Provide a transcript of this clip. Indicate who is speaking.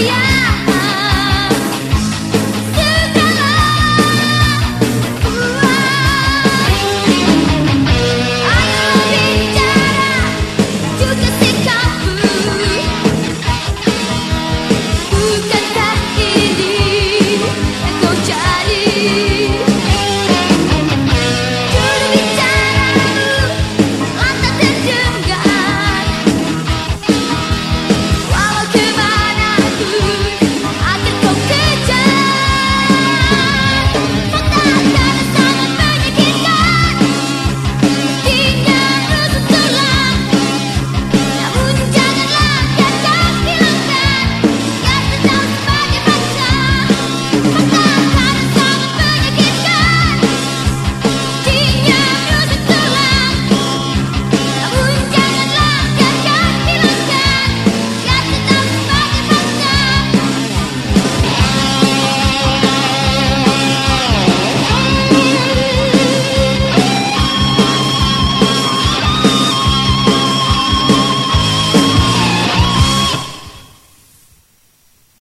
Speaker 1: Yeah!